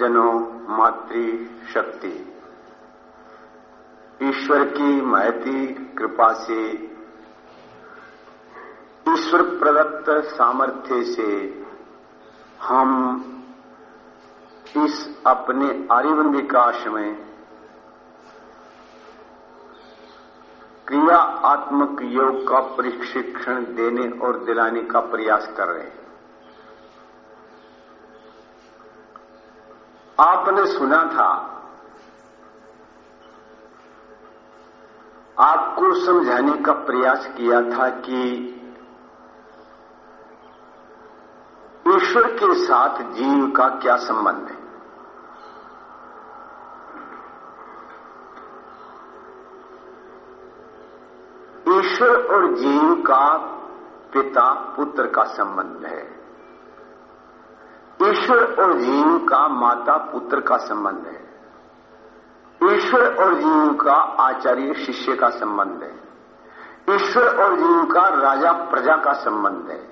सज्जनों मातृ, शक्ति। ईश्वर की महती कृपा से, ईश्वर प्रदत्त सामर्थ्य से हम इस अपने आर्यवन विकास में क्रिया आत्मक योग का प्रशिक्षण देने और दिलाने का प्रयास कर रहे हैं। आपने सुना था। आपको समझाने का प्रयास किया था कि ईश्वर के साथ जीव का क्या संबंध है? ईश्वर और जीव का पिता पुत्र का संबंध है। ईश्वर और जीव का माता पुत्र का संबंध है। ईश्वर और जीव का आचार्य शिष्य का संबंध है। ईश्वर और जीव का राजा प्रजा का संबंध है।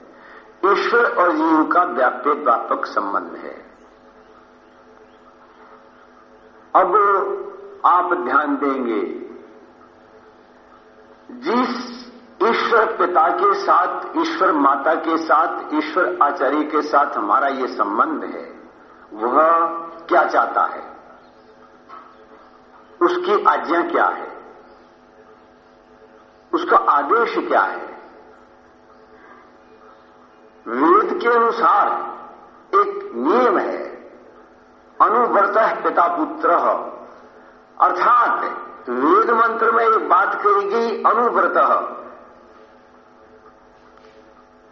ईश्वर और जीव का व्याप्य व्यापक संबंध है। अब आप ध्यान देंगे, जिस ईश्वर पिता के साथ, ईश्वर माता के साथ, ईश्वर आचार्य के साथ हमारा ये संबंध है। वह क्या चाहता है? उसकी आज्ञा क्या है? उसका आदेश क्या है? वेद के अनुसार एक नियम है। अनुवर्त पिता पुत्र। अर्थात वेद मंत्र में एक बात कही गई, अनुव्रत।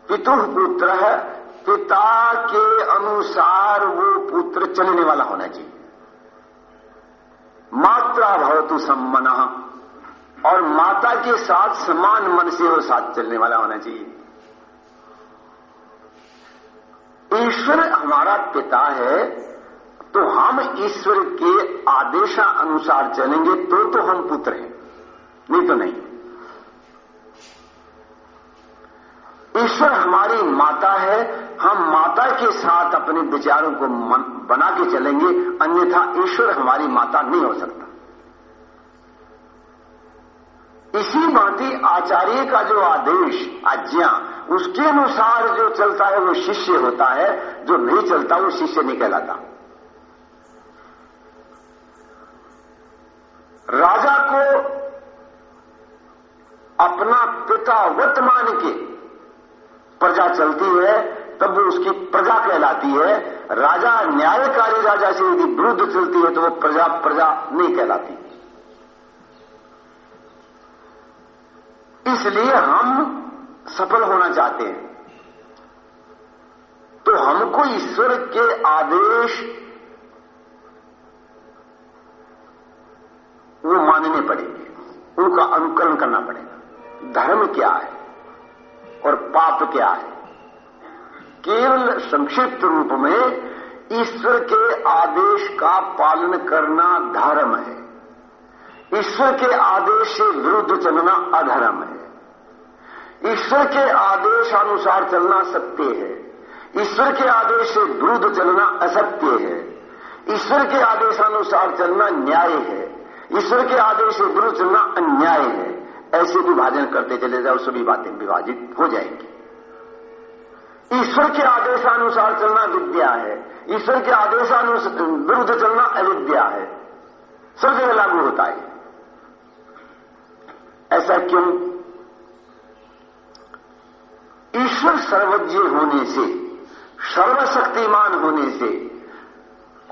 पितु पुत्र पिता के अनुसार वो पुत्र चलने वाला होना चाहिए। मात्रा भवतु सम्मन, और माता के साथ समान मन से वो साथ चलने वाला होना चाहिए। ईश्वर हमारा पिता है तो हम ईश्वर के आदेशा अनुसार चलेंगे तो तो हम पुत्र हैं। नहीं तो नहीं। ईश्वर हमारी माता है हम माता के साथ अपने विचारों को मन, बना के चलेंगे अन्यथा ईश्वर हमारी माता नहीं हो सकता। इसी भांति आचार्य का जो आदेश आज्ञा उसके अनुसार जो चलता है वो शिष्य होता है जो नहीं चलता वो शिष्य नहीं कहलाता। राजा को अपना पिता वत मान के प्रजा चलती है, तब वो उसकी प्रजा कहलाती है। राजा न्यायकारी राजा से यदि विरुद्ध चलती है तो वो प्रजा प्रजा नहीं कहलाती। इसलिए हम सफल होना चाहते हैं। तो हमको ईश्वर के आदेश वो मानने पड़ेंगे। उनका अनुकरण करना पड़ेगा। धर्म क्या है? और पाप क्या है? केवल संक्षिप्त रूप में ईश्वर के आदेश का पालन करना धर्म है। ईश्वर के आदेश से विरुद्ध चलना अधर्म है। ईश्वर के आदेश अनुसार चलना सत्य है। ईश्वर के आदेश से विरुद्ध चलना असत्य है। ईश्वर के आदेशानुसार चलना न्याय है। ईश्वर के आदेश से विरुद्ध चलना अन्याय है। ऐसे विभाजन करते चले जाओ, सभी बातें विभाजित हो जाएँगी। ईश्वर के आदेशानुसार चलना विद्या है। ईश्वर के आदेशानुसार विरुद्ध चलना अविद्या है। सब जगह लागू होता है। ऐसा क्यों? ईश्वर सर्वज्ञ होने से, सर्वशक्तिमान होने से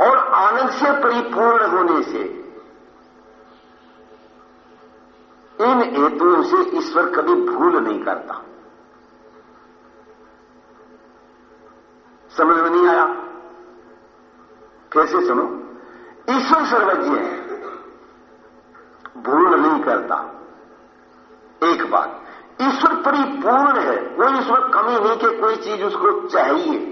और आनंद से परिपूर्ण होने से इन हेतुओं से ईश्वर कभी भूल नहीं करता। समझ में नहीं आया? फिर से सुनो? ईश्वर सर्वज्ञ है। भूल नहीं करता। एक बात, ईश्वर परिपूर्ण है, कोई ईश्वर कमी नहीं कि कोई चीज़ उसको चाहिए।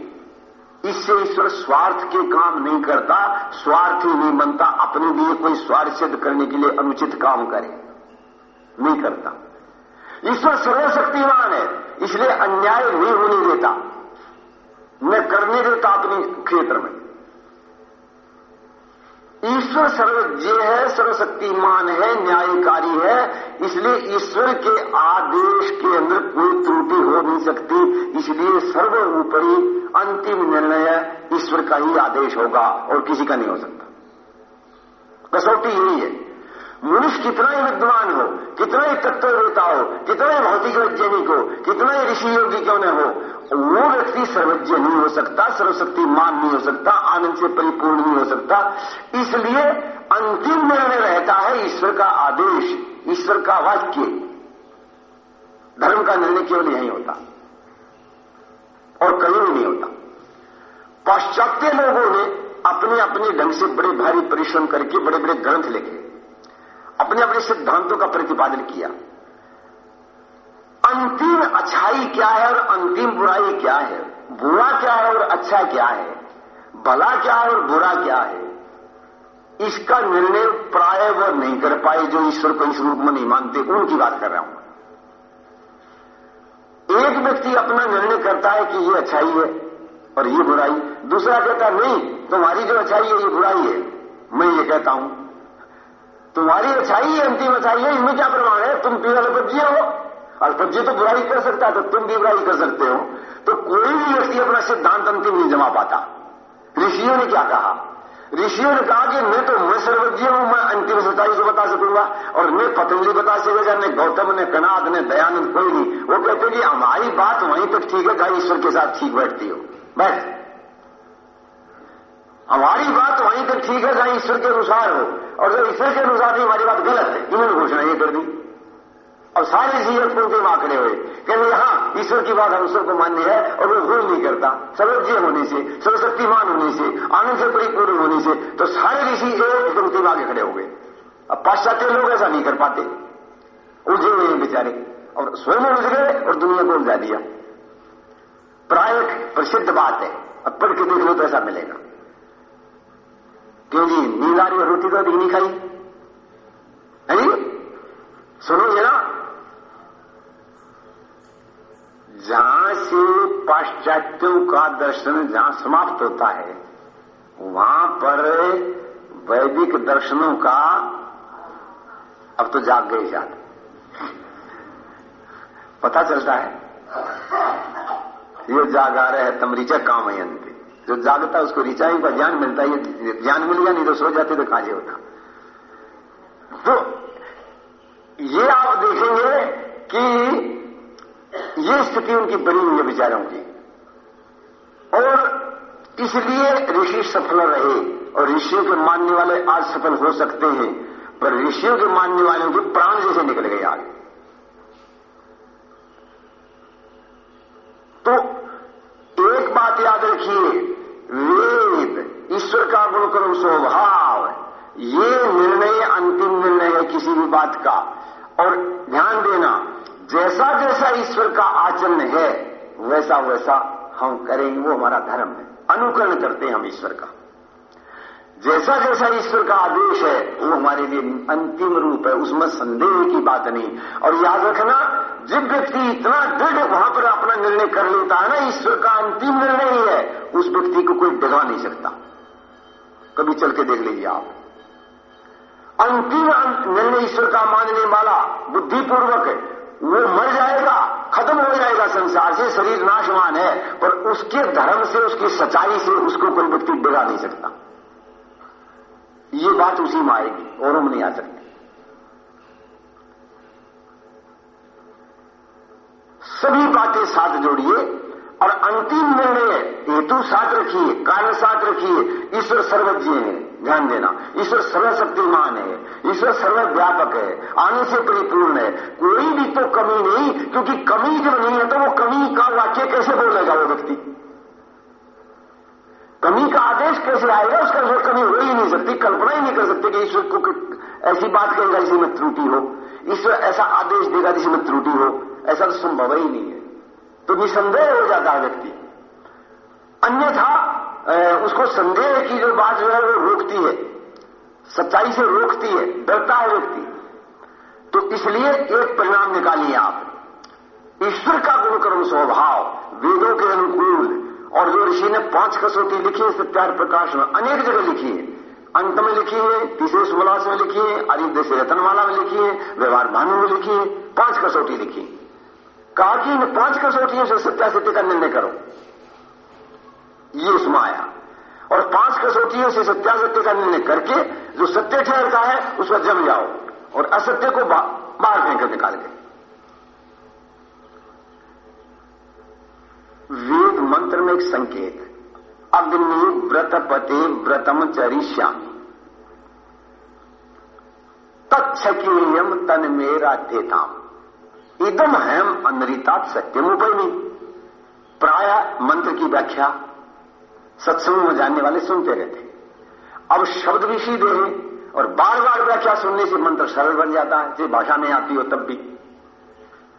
इससे ईश्वर स्वार्थ के काम नहीं करता, स्वार्थ ही नहीं बनता, अपने लिए कोई स्वार्थ सिद्ध करने के लिए अनुचित काम करे। नहीं करता। ईश्वर सर्वशक्तिमान है, इसलिए अन्याय नहीं होने देता। मैं करने देता अपने क्षेत्र में। ईश्वर सर्वज्ञ है, सर्वशक्तिमान है, न्यायकारी है, इसलिए ईश्वर के आदेश के अंदर कोई त्रुटि हो नहीं सकती, इसलिए सर्वोपरि अंतिम निर्णय ईश्वर का ही आदेश होगा और किसी का नहीं हो सकता। कसौटी यही है। मनुष्य कितना ही विद्वान हो, कितना ही तत्ववेता हो, कितना ही भौतिक वैज्ञानिक हो, कितना ही ऋषि योगी क्यों न हो, वो व्यक्ति सर्वज्ञ नहीं हो सकता सर्वशक्ति मान नहीं हो सकता, आनंद से परिपूर्ण नहीं हो सकता। इसलिए अंतिम निर्णय रहता है ईश्वर का आदेश, ईश्वर का वाक्य। धर्म का निर्णय केवल यही होता। और कहीं भी नहीं होता। पाश्चात्य लोगों ने अपने अपने ढंग से बड़े भारी परिश्रम करके बड़े बड़े ग्रंथ लिखे। अपने अपने सिद्धांतों का प्रतिपादन किया। अंतिम अच्छाई क्या है और अंतिम बुराई क्या है? बुरा क्या है और अच्छा क्या है? भला क्या है और बुरा क्या है? इसका निर्णय प्राय वो नहीं कर पाए जो ईश्वर को इस रूप में नहीं मानते, उनकी बात कर रहा हूँ। एक व्यक्ति अपना निर्णय करता है कि ये अच्छाई है और ये बुराई। दूसरा कहता नहीं, तुम्हारी जो अच्छाई है, ये बुराई है। मैं ये कहता हूँ तुम्हारी अच्छाई है, अंतिम अच्छाई है, इनमें क्या प्रमाण है? तुम पीड़ा अल्पज्ञ हो। अल्पज्ञ तो बुराई कर सकता है तो तुम भी बुराई कर सकते हो। तो कोई भी व्यक्ति अपना सिद्धांत अंतिम नहीं जमा पाता। ऋषियों ने क्या कहा? ऋषियों ने कहा कि मैं तो मैं सर्वज्ञ हूँ, मैं अंतिम सच्चाई को बता सकूँगा, और मैं पतंजलि बता सकेगा न गौतम ने कनाद ने, दयानंद, कोई नहीं। वो कहते कि हमारी बात, वहीं तक ठीक है जहाँ ईश्वर के साथ ठीक बैठती हो। बस हमारी बात वहीं तक ठीक है, जहाँ ईश्वर के अनुसार हो। और जब ईश्वर के अनुसार नहीं, हमारी बात गलत है। इन्होंने घोषणा ये कर दी। और सारे जीवन पंक्ति वहाँ खड़े हुए। कहते यहाँ ईश्वर की बात ईश्वर को मान्य है, और वो भूल नहीं करता। सर्वज्ञ होने से, सर्वशक्तिमान होने से, आनंद से परिपूर्ण होने से तो सारे ऋषि एक पंक्ति में आगे खड़े हो गए। अब पाश्चात्य लोग ऐसा नहीं कर पाते। उलझे हुए हैं बेचारे। और स्वयं उलझ गए, और दुनिया को उलझा दिया। प्राय प्रसिद्ध बात है। अब पढ़ के देख लो तो ऐसा मिलेगा। क्यों जी नींद आ रही है रोटी तो नहीं खाई। है जी सुनो ये ना जहाँ से पाश्चात्यों का दर्शन जहाँ समाप्त होता है, वहाँ पर वैदिक दर्शनों का अब तो जाग गए जात पता चलता है। ये जागा रहे तम ऋचा जो जागता है, उसको रिचाई का ज्ञान मिलता है ज्ञान मिल गया, नहीं तो सो जाते तो काजे होता। तो ये आप देखेंगे कि ये स्थिति उनकी बनी हुई है विचारों की। और इसलिए ऋषि सफल रहे, और ऋषियों के मानने वाले आज सफल हो सकते हैं, पर ऋषियों के मानने वालों के प्राण जैसे निकल गए आज तो एक बात याद रखिए। वेद, ईश्वर का गुण करो स्वभाव ये निर्णय, अंतिम निर्णय है किसी भी बात का। और ध्यान देना, जैसा जैसा ईश्वर का आचरण है, वैसा वैसा हम करेंगे, वो हमारा धर्म है। अनुकरण करते हैं हम ईश्वर का। जैसा जैसा ईश्वर का आदेश है, वो हमारे लिए अंतिम रूप है, उसमें संदेह की बात नहीं। और याद रखना जब व्यक्ति इतना दृढ़ वहाँ पर अपना निर्णय कर लेता है ना, ईश्वर का अंतिम निर्णय ही है। उस व्यक्ति को कोई डगा नहीं सकता। कभी चल के देख लीजिए आप। अंतिम निर्णय ईश्वर का मानने वाला बुद्धिपूर्वक वो मर जाएगा, खत्म हो जाएगा संसार से, शरीर नाशवान है, पर उसके धर्म से, उसकी सच्चाई से उसको कोई व्यक्ति डरा नहीं सकता। ये बात उसी में आएगी, और हम नहीं आ सकते। सभी बातें साथ जोड़िए और अंतिम निर्णय हेतु साथ रखिए कारण साथ रखिए। ईश्वर सर्वज्ञ है, ध्यान देना। ईश्वर सर्वशक्तिमान है, ईश्वर सर्वव्यापक है, आने से परिपूर्ण है। कोई भी तो कमी नहीं, क्योंकि कमी जब नहीं है तो वो कमी का वाक्य कैसे बोलेगा वो व्यक्ति? कमी का आदेश कैसे आएगा, उसका जो कमी हो ही नहीं सकती, कल्पना ही नहीं कर सकते कि ईश्वर को ऐसी बात कहेगा जिसमें त्रुटि हो। ईश्वर ऐसा आदेश देगा जिसमें त्रुटि हो। ऐसा तो संभव ही नहीं है। तो निसंदेह हो जाता है व्यक्ति। अन्यथा उसको संदेह की जो बात जो है वो रोकती है। सच्चाई से रोकती है, डरता है व्यक्ति। तो इसलिए एक परिणाम निकालिए आप। ईश्वर का गुणकर्म स्वभाव, वेदों के अनुकूल, और जो ऋषि ने पाँच कसौटी लिखी है, सत्यार प्रकाश में अनेक जगह लिखी है। अंत में लिखी है, तीसरे सुमलास में लिखी है आरिद्य से रतनमाला में लिखी है, व्यवहार भानु में लिखी है, पाँच कसौटी लिखी कहा कि पाँच कसौटियों से सत्या सत्य का निर्णय करो। ये उसमें आया और पाँच कसौटियों से सत्या सत्य का निर्णय करके, जो सत्य ठहरता है उस पर जम जाओ और असत्य को बाहर फेंकर निकाल गए वेद मंत्र में एक संकेत अग्नि व्रत व्रतपते व्रतम चरिष्यामी। तत्सकीयम तन मेरा देताम इदम हैम अनरिता सत्यम उपयमी प्राय मंत्र की व्याख्या सत्संग में जानने वाले सुनते रहते अब शब्द भी सीधे हैं और बार बार व्याख्या सुनने से मंत्र सरल बन जाता है चाहे भाषा नहीं आती हो तब भी।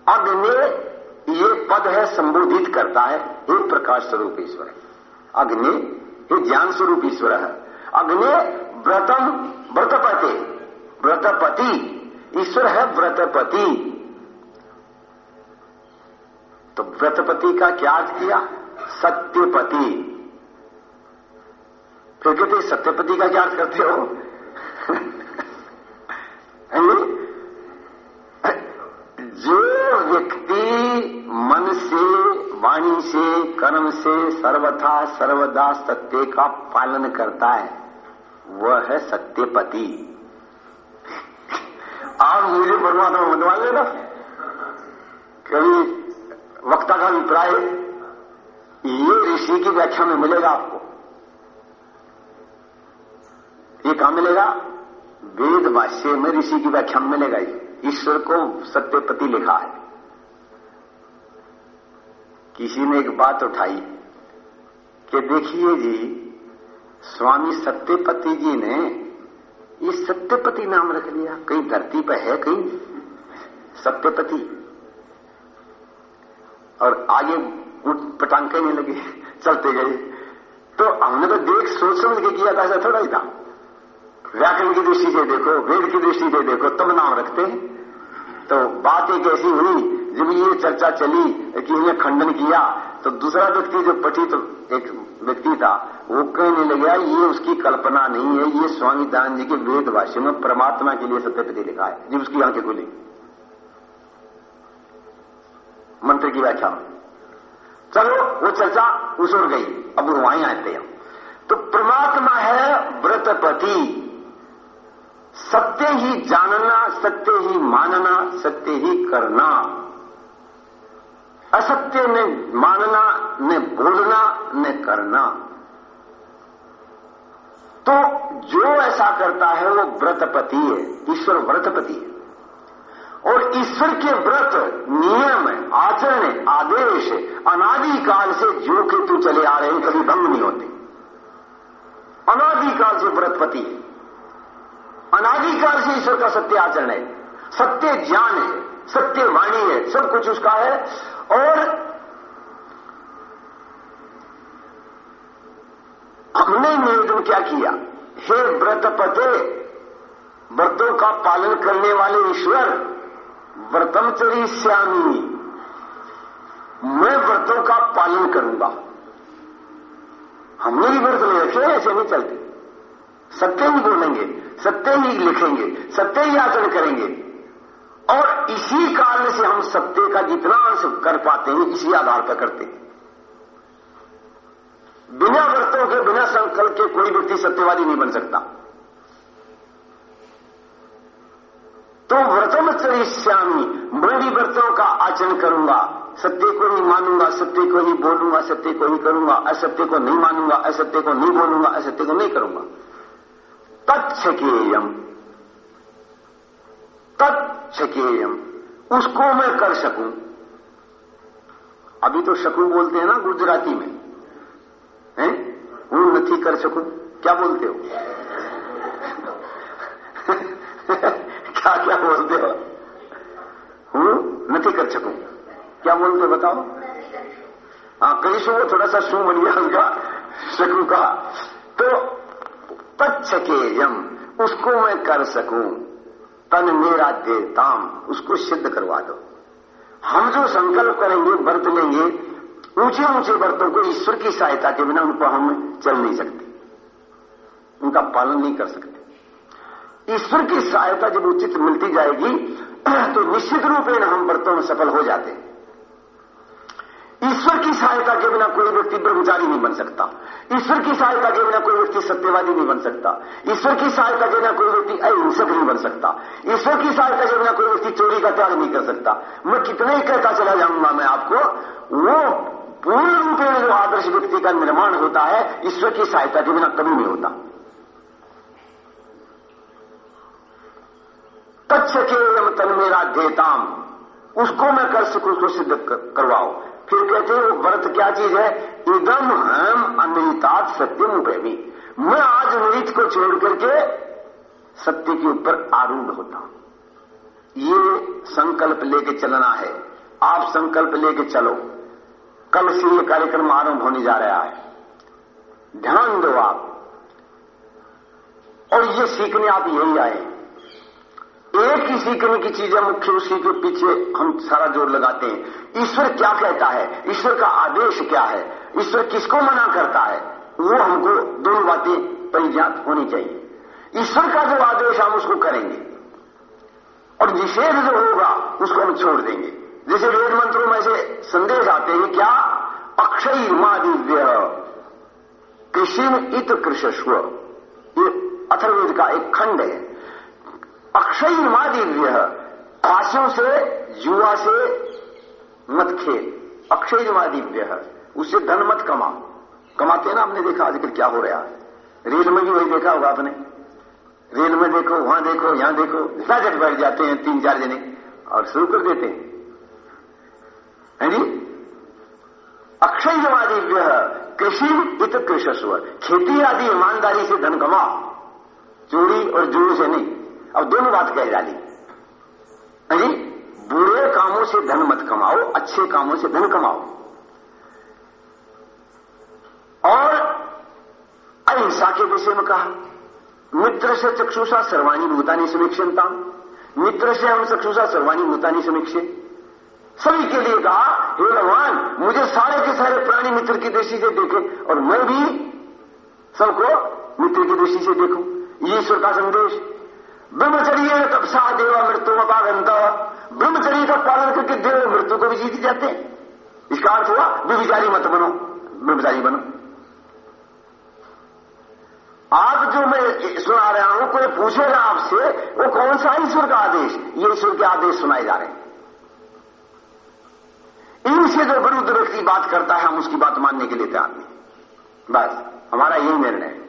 अग्नि ये पद है संबोधित करता है, हे प्रकाश स्वरूप ईश्वर। अग्नि, हे ज्ञान स्वरूप ईश्वर। है अग्नि व्रतम व्रतपति। व्रतपति। ईश्वर है व्रतपति। तो व्रतपति का क्या अर्थ किया? सत्यपति। फिर कहते, सत्यपति का क्या अर्थ करते हो? जो? व्यक्ति मन से, वाणी से, कर्म से सर्वथा, सर्वदा सत्य का पालन करता है, वह है सत्यपति। आप मुझे परमात्मा मतवा लेना। कभी वक्ता का अभिप्राय ये ऋषि की व्याख्या में मिलेगा आपको। ये कहाँ मिलेगा? वेद भाष्य में ऋषि की व्याख्या में मिलेगा ये। ईश्वर को सत्यपति लिखा है। किसी ने एक बात उठाई कि देखिए जी, स्वामी सत्यपति जी ने ये सत्यपति नाम रख लिया। कहीं धरती पर है कहीं? सत्यपति। और आगे पटांके नहीं लगे, चलते गए। तो हमने तो देख सोच समझ के किया था, ऐसा थोड़ा ही था। व्याकरण की दृष्टि से देखो, वेद की दृष्टि से देखो, तब नाम रखते हैं। तो बात एक ऐसी हुई? जब ये चर्चा चली कि इन्हें खंडन किया तो दूसरा व्यक्ति जो पठित तो एक व्यक्ति था, वो कहने लगा, ये उसकी कल्पना नहीं है, ये स्वामी दान जी के वेद भाष्य में परमात्मा के लिए सत्यपति लिखा है। जब उसकी आँखें खुली। मंत्र की व्याख्या में चलो, वो चर्चा उसर गई। अब वहीं आते हैं। तो परमात्मा है व्रतपति। सत्य ही जानना, सत्य ही मानना, सत्य ही करना। असत्य ने मानना, न बोलना, न करना। तो जो ऐसा करता है, वो व्रतपति है, ईश्वर व्रतपति है। और ईश्वर के व्रत, नियम, आचरण, आदेश, अनादिकाल से जो के तू चले आ रहे हैं, कभी भंग नहीं होते। अनादिकाल से व्रतपति है। अनादिकाल से ईश्वर का सत्य आचरण है। सत्य ज्ञान है, सत्य वाणी है, सब कुछ उसका है। और हमने निवेदन क्या किया? हे व्रतपते, व्रतों का पालन करने वाले ईश्वर व्रतम चरी श्यामी मैं व्रतों का पालन करूँगा। हमने भी व्रत ले रखे ऐसे नहीं चलते। सत्य ही बोलेंगे, सत्य ही लिखेंगे, सत्य ही आचरण करेंगे। और इसी कारण से हम सत्य का जितना अंश कर पाते हैं, इसी आधार पर करते हैं। बिना व्रतों के, बिना संकल्प के कोई व्यक्ति सत्यवादी नहीं बन सकता। तो व्रतम चरिष्यामी मैं भी व्रतों का आचरण करूँगा। सत्य को नहीं मानूँगा, सत्य को नहीं बोलूँगा, सत्य को नहीं करूँगा, असत्य को नहीं मानूँगा, असत्य को नहीं बोलूँगा, असत्य को नहीं करूँगा। तत्केयम तत्केयम उसको मैं कर सकूँ। अभी तो शकू बोलते हैं ना गुजराती में। हैं? हूँ नहीं कर सकूँ। क्या बोलते हो? क्या क्या बोलते हो हूँ नहीं कर सकू। क्या बोलते बताओ? हाँ कई सो थोड़ा सा सू बन गया उनका शकू का। तो यम उसको मैं कर सकूँ। तन मेरा देताम उसको सिद्ध करवा दो। हम जो संकल्प करेंगे, व्रत लेंगे ऊँचे ऊँचे व्रतों को ईश्वर की सहायता के बिना उनको हम चल नहीं सकते। उनका पालन नहीं कर सकते। ईश्वर की सहायता जब उचित मिलती जाएगी तो निश्चित रूप में हम व्रतों में सफल हो जाते हैं। ईश्वर की सहायता के बिना कोई व्यक्ति ब्रह्मचारी नहीं बन सकता। ईश्वर की सहायता के बिना कोई व्यक्ति सत्यवादी नहीं बन सकता। ईश्वर की सहायता के बिना कोई व्यक्ति अहिंसक नहीं बन सकता। ईश्वर की सहायता के बिना कोई व्यक्ति चोरी का त्याग नहीं कर सकता। मैं कितने ही कहता चला जाऊँगा मैं आपको, वो पूर्ण रूप में जो आदर्श व्यक्ति का निर्माण होता है, ईश्वर की सहायता के बिना कभी नहीं होता। तच्छ के तन मेरा देताम उसको मैं कर सकूँ, उसको सिद्ध करवाओ फिर कहते हैं, वो व्रत क्या चीज़ है? इदम हम अनृतात् सत्यम प्रेमी मैं आज नृत को छोड़ करके सत्य के ऊपर आरूढ़ होता हूँ। ये संकल्प लेके चलना है। आप संकल्प लेके चलो। कल से ये कार्यक्रम आरंभ होने जा रहा है। ध्यान दो आप। और ये सीखने आप यही आए एक ही सीखने की चीज़ है मुख्य उसी के पीछे हम सारा ज़ोर लगाते हैं। ईश्वर क्या कहता है? ईश्वर का आदेश क्या है? ईश्वर किसको मना करता है? वो हमको दोनों बातें परिज्ञात होनी चाहिए। ईश्वर का जो आदेश हम उसको करेंगे और निषेध जो होगा, उसको हम छोड़ देंगे। जैसे वेद मंत्रों में से संदेश आते हैं क्या? अक्षय माँ दिव्य कृषि इत कृषस्व ये अथर्वेद का एक खंड है। अक्षय माँ दिव्य पासों से, युवा से मत खेल। अक्षय माँ दिव्य उससे धन मत कमा। कमाते ना आपने देखा आजकल क्या हो रहा है? रेल में भी वही देखा होगा आपने। रेल में देखो, वहाँ देखो, यहाँ देखो। जट बैठ जाते हैं तीन चार जने और शुरू कर देते हैं। है जी? अक्षय दिव्य कृषि इत कृषस्व खेती आदि ईमानदारी से धन कमा। चोरी और जुड़ू से नहीं। अब दोनों बात कह डाली। अरे बुरे कामों से धन मत कमाओ, अच्छे कामों से धन कमाओ। और अहिंसा के विषय में कहा, मित्र से चक्षुषा सर्वाणी भूतानी समीक्षणता मित्र से हम चक्षुषा सर्वाणी भूतानी समीक्षे। सभी के लिए कहा, हे भगवान, मुझे सारे के सारे प्राणी मित्र की दृष्टि से देखे, और मैं भी सबको मित्र की दृष्टि से देखूँ। ये ईश्वर का संदेश। ब्रह्मचर्य तपसा देवा मृत्यु अपागंत ब्रह्मचर्य का पालन करके देव मृत्यु को भी जीत जाते हैं। इसका अर्थ हुआ, विविचारी मत बनो, ब्रह्मचारी बनो। आप जो मैं सुना रहा हूँ, कोई पूछेगा आपसे, वो कौन सा ईश्वर का आदेश? ये ईश्वर के आदेश सुनाए जा रहे हैं। इनसे जो विरुद्ध व्यक्ति बात करता है, हम उसकी बात मानने के लिए तैयार नहीं। बस, हमारा यही निर्णय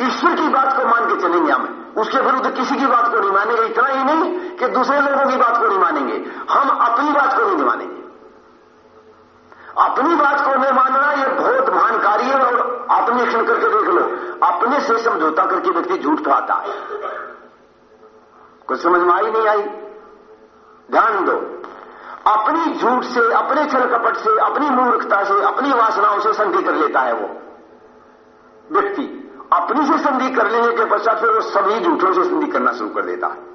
ईश्वर की बात को मान के चलेंगे हम। उसके विरुद्ध किसी की बात को नहीं मानेंगे, इतना ही नहीं कि दूसरे लोगों की बात को नहीं मानेंगे। हम अपनी बात को नहीं मानेंगे। अपनी बात को नहीं मानना यह बहुत महान कार्य है और आत्मनिरीक्षण करके देख लो, अपने से समझौता करके व्यक्ति झूठ खाता है। कुछ समझ में आई नहीं आई? ध्यान दो। अपनी झूठ से, अपने छल कपट से, अपनी मूर्खता से, अपनी वासनाओं से संधि कर लेता है वो व्यक्ति। अपनी से संधि कर लेने के पश्चात फिर वो सभी झूठों से संधि करना शुरू कर देता है।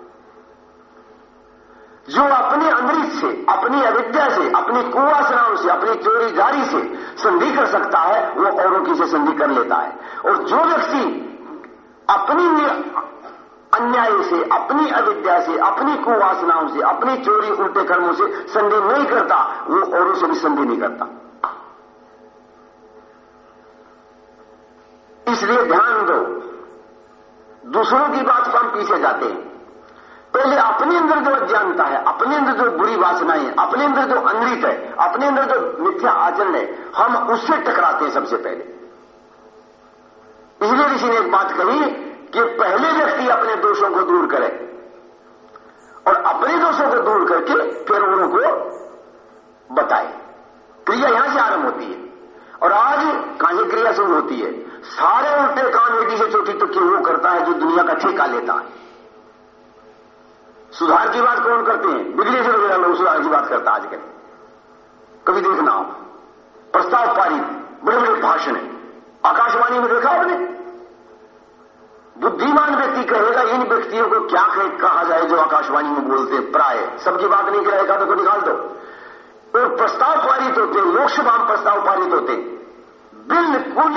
जो अपने अमृत से, अपनी अविद्या से, अपनी कुवासनाओं से, अपनी चोरी जारी से संधि कर सकता है, वो औरों की से संधि कर लेता है। और जो व्यक्ति अपनी अन्याय से, अपनी अविद्या से, अपनी कुवासनाओं से, अपनी चोरी, उल्टे कर्मों से संधि नहीं करता, वो औरों से भी संधि नहीं करता। इसलिए ध्यान दो। दूसरों की बात पर हम पीछे जाते हैं। पहले अपने अंदर जो अज्ञानता है, अपने अंदर जो बुरी वासनाएँ है, अपने अंदर जो अनृत है, अपने अंदर जो मिथ्या आचरण है, हम उससे टकराते हैं सबसे पहले। इसलिए ऋषि ने एक बात कही कि पहले व्यक्ति अपने दोषों को दूर करे और अपने दोषों को दूर करके फिर उनको बताए। क्रिया यहाँ से आरंभ होती है। और आज कहाँ क्रिया शुरू होती है। सारे उल्टे काम एडी से चोटी तो क्यों वो करता है जो दुनिया का ठेका लेता है? सुधार की बात कौन करते हैं? बिगड़े से बिगड़ा लोग सुधार की बात करता आजकल। कभी देखना हो। प्रस्ताव पारित बड़े बड़े भाषण है। आकाशवाणी में देखा आपने? बुद्धिमान व्यक्ति कहेगा, इन व्यक्तियों को क्या कहा जाए जो आकाशवाणी में बोलते प्राय। सबकी बात नहीं करेगा तो निकाल दो। और प्रस्ताव पारित होते, लोकसभा में प्रस्ताव पारित होते। बिल्कुल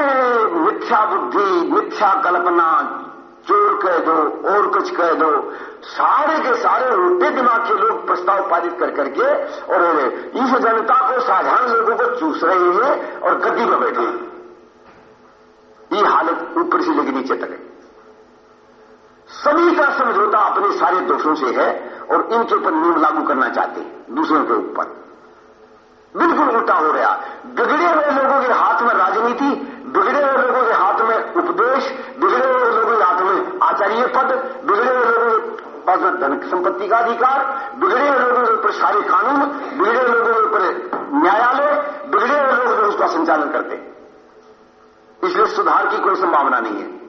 मिथ्या बुद्धि, मिथ्या कल्पना, चोर कह दो, और कुछ कह दो, सारे के सारे उल्टे दिमाग के लोग प्रस्ताव पारित कर करके और इस जनता को साधारण लोगों को चूस रहे हैं और गद्दी पर बैठे हैं। ये हालत ऊपर से लेकर नीचे तक है। सभी का समझौता अपने सारे दोषों से है और इनके ऊपर नियम लागू करना चाहते हैं, दूसरों के ऊपर। बिल्कुल उल्टा हो रहा बिगड़े हुए लोगों के हाथ में राजनीति, बिगड़े हुए लोगों के हाथ में उपदेश, बिगड़े हुए लोगों के हाथ में आचार्य पद, बिगड़े हुए लोगों पास धन संपत्ति का अधिकार, बिगड़े हुए लोगों के ऊपर सारे कानून, बिगड़े हुए लोगों के ऊपर न्यायालय, बिगड़े हुए लोग उसका संचालन करते। इसलिए सुधार की कोई संभावना नहीं है।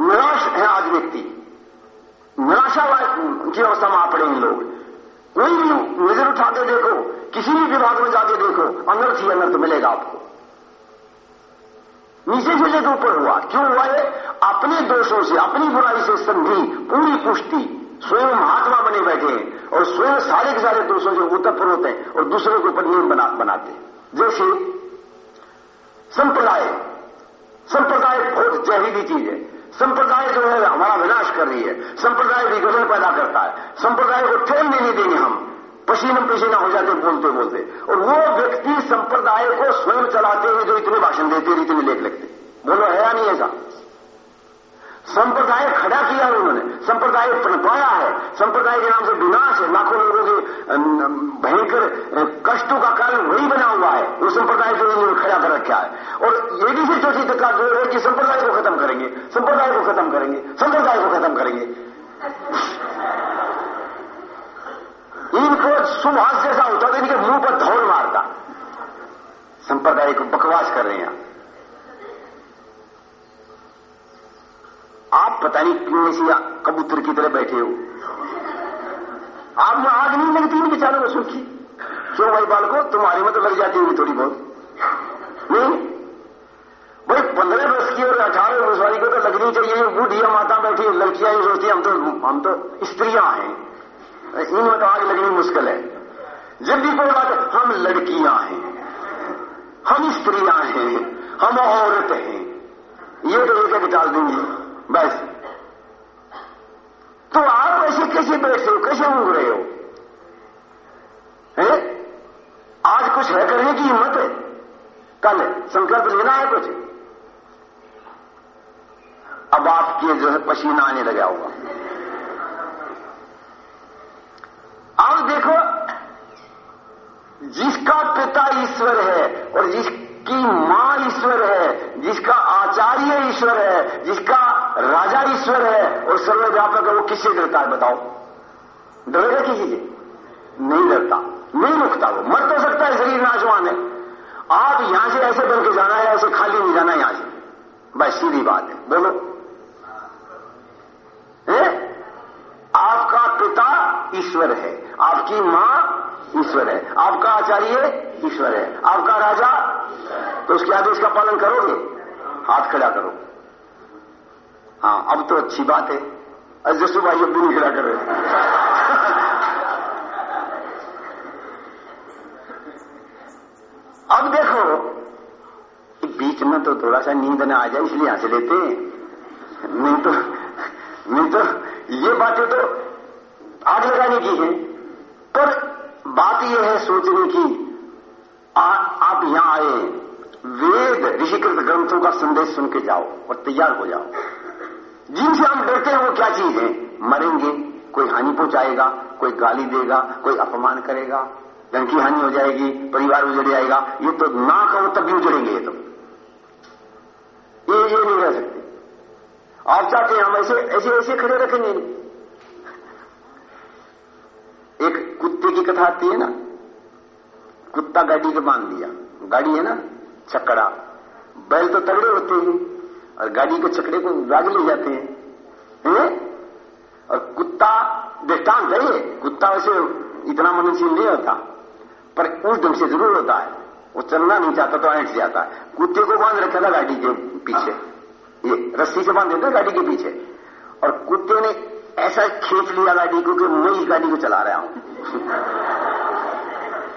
निराश है आज व्यक्ति। निराशा की अवस्था में आ पड़े लोग। कोई भी नज़र उठा के देखो। किसी भी विभाग में जाके देखो। अनर्थ ही अनर्थ मिलेगा आपको। नीचे से लेकर ऊपर हुआ। क्यों हुआ है अपने दोषों से अपनी बुराई से संधि पूरी पुष्टि स्वयं महात्मा बने बैठे हैं और स्वयं सारे के सारे दोषों से उत्तर होते हैं और दूसरे के ऊपर नियम बना, बनाते हैं। जैसे संप्रदाय। संप्रदाय बहुत जहरीली चीज़ है। संप्रदाय जो है, हमारा विनाश कर रही है। संप्रदाय विघटन पैदा करता है। संप्रदाय को ठेल नहीं देंगे हम। पसीना पसीना हो जाते बोलते बोलते। और वो व्यक्ति संप्रदाय को स्वयं चलाते हुए जो इतने भाषण देते हैं, इतने लेख लिखते बोलो, है या नहीं ऐसा? संप्रदाय खड़ा किया उन्होंने। संप्रदाय पनपाया है। संप्रदाय के नाम से विनाश है। लाखों लोगों के भयंकर कष्टों का कारण वही बना हुआ है। वो संप्रदाय जो इन्होंने खड़ा कर रखा है। और ये भी फिर चौथी तक ज़ोर है कि संप्रदाय को खत्म करेंगे। संप्रदाय को खत्म करेंगे। संप्रदाय को खत्म करेंगे। इनको सुभाष जैसा होता था, इनके मुँह पर धौल मारता। संप्रदाय को बकवास कर रहे हैं। आप पता नहीं क्यों ऐसी कबूतर की तरह बैठे हो। आप में आग नहीं लगती इन बेचारों को सुखी क्यों भाई बाल को तुम्हारी में तो लग जाती होगी थोड़ी बहुत। नहीं? भाई पंद्रह वर्ष की और अठारह वर्ष वाली को तो लगनी चाहिए। बूढ़िया माता बैठी लड़कियाँ ही सोचती हम तो हम तो स्त्रियाँ हैं। इनमें तो आग लगनी मुश्किल है। जब भी कोई बात, हम लड़कियाँ हैं। हम स्त्रियाँ हैं। हम औरत हैं। ये तो एक डाल दूँगी बस। तो आप ऐसे कैसे बैठते हो कैसे उंग रहे हो? है? आज कुछ है करने की हिम्मत है? कल संकल्प लेना है कुछ? अब आपके जो है पसीना आने लगा होगा। अब देखो, जिसका पिता ईश्वर है और जिसकी माँ ईश्वर है, जिसका आचार्य ईश्वर है, जिसका राजा ईश्वर है और सर्वव्यापक है वो किससे डरता है बताओ? डरेगा किसी से नहीं डरता नहीं रुकता वो। मर तो सकता है, शरीर नाशवान है। आप यहाँ से ऐसे बन के जाना है, ऐसे खाली नहीं जाना यहाँ से। बस सीधी बात है। बोलो? आपका पिता ईश्वर है। आपकी माँ ईश्वर है। आपका आचार्य ईश्वर है। आपका राजा? तो उसके आदेश का पालन करोगे? हाथ खड़ा करो हाँ अब तो अच्छी बात है। जसू भाई अब भी खड़ा कर रहे अब देखो बीच में तो थोड़ा सा नींद ना आ जाए इसलिए हंस लेते हैं। नहीं तो नहीं तो ये बातें तो आग लगाने की है। पर बात यह है सोचने की आ, आप यहाँ आए वेद ऋषिकृत ग्रंथों का संदेश सुन के जाओ और तैयार हो जाओ। जिनसे हम डरते हैं वो क्या चीज़ है? मरेंगे, कोई हानि पहुंचाएगा, कोई गाली देगा, कोई अपमान करेगा धन की हानि हो जाएगी, परिवार उजड़ जाएगा, ये तो ना कहो तब भी उजड़ेंगे ये तो। ये ये नहीं रह सकते। आप चाहते हैं हम ऐसे ऐसे ऐसे खड़े रखेंगे? एक कुत्ते की कथा आती है ना? कुत्ता गाड़ी के बाँध दिया। गाड़ी है ना? छकड़ा। बैल तो तगड़े होते हैं। और गाड़ी के छकड़े को राग ले जाते हैं। है? और कुत्ता दृष्टांत है ये। कुत्ता वैसे इतना मनुष्य नहीं होता, पर उस ढंग से ज़रूर होता है। वो चलना नहीं चाहता तो ऐंठ जाता है। कुत्ते को बाँध रखा था गाड़ी के पीछे। ये रस्सी से बाँध देते गाड़ी के पीछे। और कुत्ते ने ऐसा खींच लिया गाड़ी को कि मैं इस गाड़ी को चला रहा हूँ।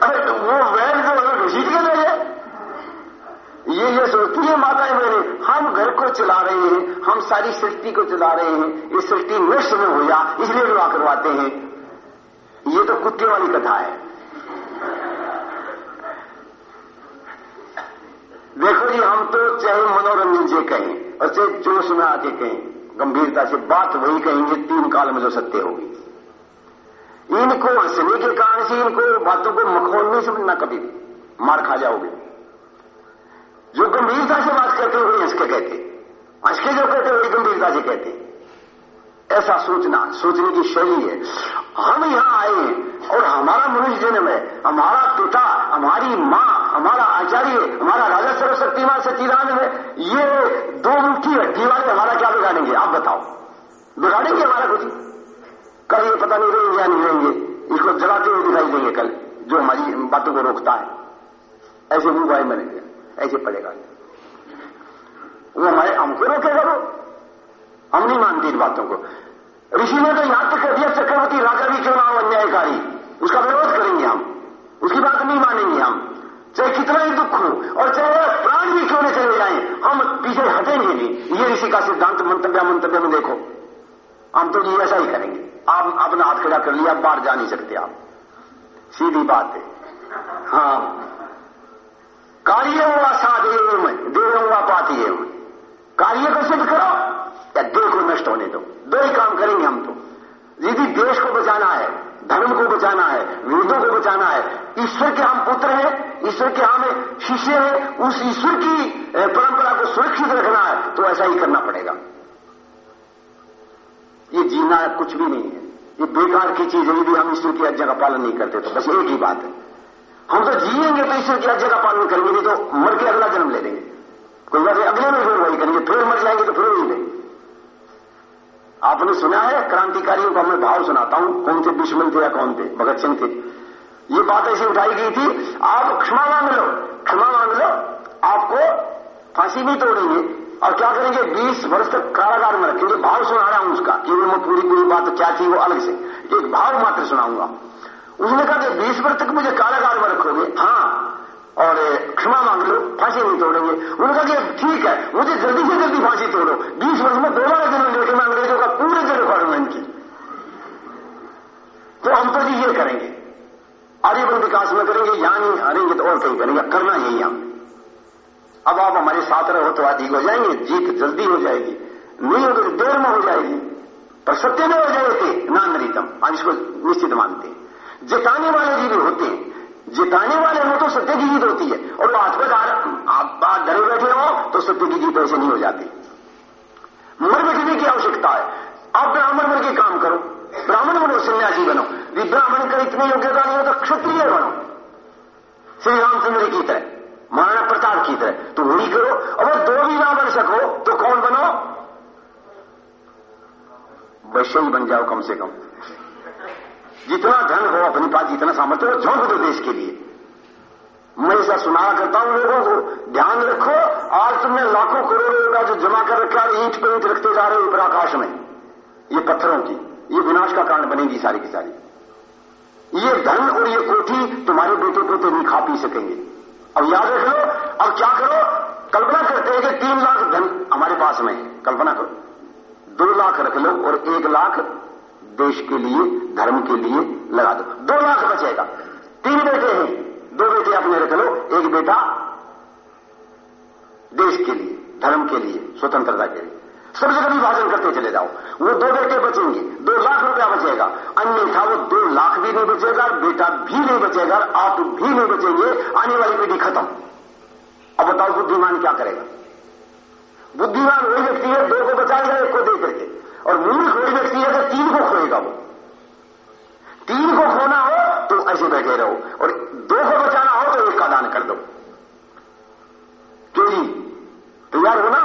अरे तो वो वैन जो घसीट के ये ये सोचती है माताएँ बहने हम घर को चला रहे हैं, हम सारी सृष्टि को चला रहे हैं, ये सृष्टि नष्ट में हो जा इसलिए विवाह करवाते हैं। ये तो कुत्ते वाली कथा है। देखो जी, हम तो चाहे मनोरंजन से कहें और चाहे जोश में आके कहें, गंभीरता से बात वही कहेंगे, तीन काल में जो सत्य होगी। इनको हंसने के कारण से इनको बातों को मखौल नहीं समझना कभी मार खा जाओगे। जो गंभीरता से बात करते हुए हंस के कहते के जो कहते वही गंभीरता से कहते ऐसा सोचना, सोचने की शैली है। हम यहाँ आए और हमारा मनुष्य जन्म है हमारा पिता, हमारी माँ, हमारा आचार्य, हमारा राजा सरस्वतीमान सच्चिदानंद है, ये दो मुट्ठी हड्डी वाले हमारा क्या बिगाड़ेंगे? आप बताओ। बिगाड़ेंगे हमारा कुछ? कल ये पता नहीं रहेंगे या नहीं रहेंगे। इसको जलाते हुए दिखाई देंगे कल, जो हमारी बातों को रोकता है। ऐसे मुँह भाई बनेंगे ऐसे पड़ेगा। वो हमारे हमको रोकेगा वो। हम नहीं मानते इन बातों को। ऋषि ने तो तक कह दिया, चक्रवर्ती राजा भी क्यों ना अन्यायकारी? उसका विरोध करेंगे हम। उसकी बात नहीं मानेंगे हम। चाहे कितना ही दुख हो, और चाहे प्राण भी क्यों न चले जाए, हम पीछे हटेंगे नहीं। ये ऋषि का सिद्धांत मंतव्य मंतव्य में देखो। हम तो जी ऐसा ही करेंगे। आप अपना हाथ खड़ा कर लिया बाहर जा नहीं सकते आप। सीधी बात है। हाँ। कार्य हुआ में देव हुआ पाती है कार्य को सिद्ध करो, या देह को नष्ट होने दो। दो ही काम करेंगे हम तो। यदि देश को बचाना है, धर्म को बचाना है, वेदों को बचाना है। ईश्वर के हम पुत्र हैं, ईश्वर के हम शिष्य हैं, उस ईश्वर की परंपरा को सुरक्षित रखना है तो ऐसा ही करना पड़ेगा। ये जीना कुछ भी नहीं है। ये बेकार की चीज़ है यदि हम ईश्वर की आज्ञा का पालन नहीं करते तो बस एक ही बात है। हम तो जिएँगे तो ईश्वर की आज्ञा का पालन करेंगे, नहीं तो मर के अगला जन्म ले लेंगे। कोई बात अगले में फिर वही करेंगे, फिर मर जाएँगे तो फिर वही लेंगे आपने सुना है, क्रांतिकारियों का मैं भाव सुनाता हूँ, कौन से दुश्मन थे या कौन थे भगत सिंह थे। ये बात ऐसी उठाई गई थी, आप क्षमा मांग लो, क्षमा मांग लो, आपको फांसी भी तोड़ेंगे। और क्या करेंगे, बीस वर्ष तक कारागार में रखेंगे। भाव सुना रहा हूँ उसका केवल मैं पूरी पूरी बात क्या थी, वो अलग से। एक भाव मात्र सुनाऊँगा। उसने कहा कि बीस वर्ष तक मुझे कारागार में रखोगे हाँ। और क्षमा मांग लो, फांसी नहीं तोड़ेंगे। उन्होंने कहा कि ठीक है। मुझे जल्दी से जल्दी फांसी तोड़ो। बीस वर्ष में दोबारा जन्म लेके मैं अंग्रेज़ों का पूरे जन्म फाड़ूँगा इनकी। तो हम तो जी ये करेंगे। आर्यवन विकास में करेंगे, यहाँ नहीं हारेंगे तो और कहीं करेंगे। करना यही हम अब आप हमारे साथ रहो तो अधिक हो जाएँगे। जीत जल्दी हो जाएगी। नहीं होगी तो देर में हो जाएगी। पर सत्य में हो जाएगी नान रीतम हम इसको निश्चित मानते हैं। जिताने वाले जी भी होते। हैं जिताने वाले हो तो सत्य की जीत होती है। और पर आप बात डरे बैठे हो तो सत्य की जीत ऐसे नहीं हो जाती। मर बैठने की आवश्यकता है। आप ब्राह्मण बन के काम करो। ब्राह्मण बनो, सन्यासी बनो। ब्राह्मण का इतनी योग्यता नहीं हो तो क्षत्रिय बनो। श्री रामचंद्र की तरह, महाराणा प्रताप की तरह तो वही करो। अगर दो भी ना बन सको तो कौन बनो? वैश्य बन जाओ कम से कम। जितना धन हो अपने पास जितना सामर्थ्य हो झोंक दो देश के लिए। मैं ऐसा सुनाया करता हूँ लोगों को, ध्यान रखो आज तुमने लाखों करोड़ों का जो जमा कर रखा है, ईंट पे ईंट रखते जा रहे हो ऊपर आकाश में। ये पत्थरों की, ये विनाश का कारण बनेगी सारी की सारी। ये धन और ये कोठी तुम्हारे बेटे पोते नहीं खा पी सकेंगे। अब याद रख लो, अब क्या करो? कल्पना करते हैं कि तीन लाख धन हमारे पास में है। कल्पना करो। दो लाख रख लो और एक लाख देश के लिए, धर्म के लिए लगा दो। दो लाख बचेगा। तीन बेटे हैं। दो बेटे अपने रख लो। एक बेटा देश के लिए, धर्म के लिए, स्वतंत्रता के लिए। सब जगह विभाजन करते चले जाओ। वो दो बेटे बचेंगे। दो लाख रुपया बचेगा। अन्यथा वो दो लाख भी नहीं बचेगा, बेटा भी नहीं बचेगा, आप भी नहीं बचेंगे। आने वाली पीढ़ी खत्म। अब बताओ बुद्धिमान क्या करेगा? बुद्धिमान वही व्यक्ति है, दो को बचाएगा, एक को दे करके। और मूर्ख वही व्यक्ति है तो तीन को खोएगा वो। तीन को खोना हो तो ऐसे बैठे रहो और दो को बचाना हो तो एक का दान कर दो। क्यों जी? तैयार हो ना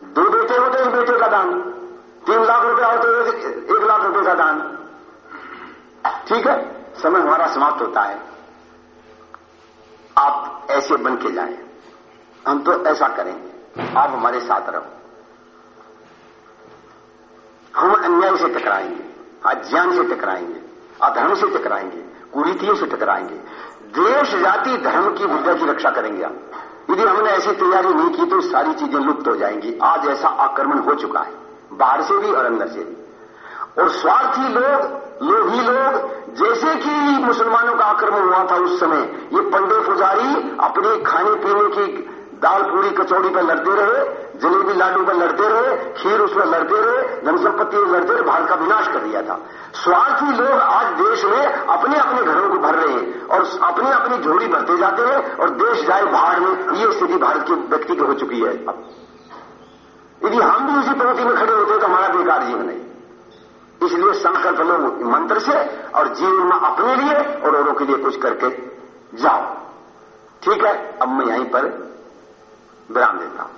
दो बेटे हो तो एक बेटे का दान। तीन लाख रुपया हो तो एक, एक लाख रुपए का दान। ठीक है समय हमारा समाप्त होता है। आप ऐसे बन के जाए। हम तो ऐसा करेंगे। आप हमारे साथ रहो। हम अन्याय से टकराएँगे, अज्ञान से टकराएँगे, अधर्म से टकराएँगे, कुरीतियों से टकराएँगे। देश, जाति, धर्म की बुद्धा की रक्षा करेंगे आप यदि हमने ऐसी तैयारी नहीं की तो सारी चीज़ें लुप्त हो जाएँगी। आज ऐसा आक्रमण हो चुका है, बाहर से भी और अंदर से भी। और स्वार्थी लोग, लोभी लोग, जैसे कि मुसलमानों का आक्रमण हुआ था उस समय, ये पंडे पुजारी अपने खाने पीने की दाल पूरी कचौड़ी पर लड़ते रहे जलेबी लाडू पर लड़ते रहे, खीर उस पर लड़ते रहे, जनसंपत्ति पर लड़ते रहे भारत का विनाश कर दिया था। स्वार्थी लोग आज देश में अपने अपने घरों को भर रहे हैं और अपनी अपनी झोड़ी भरते जाते हैं और देश जाए बाहर में, ये स्थिति भारत के व्यक्ति की हो चुकी है। अब, यदि हम भी उसी पंक्ति में खड़े होते तो हमारा बेकार जीवन है इसलिए संकल्प लो मंत्र से और जीवन में अपने लिए और औरों के लिए कुछ करके जाओ। ठीक है? अब मैं यहीं पर विराम देता हूँ।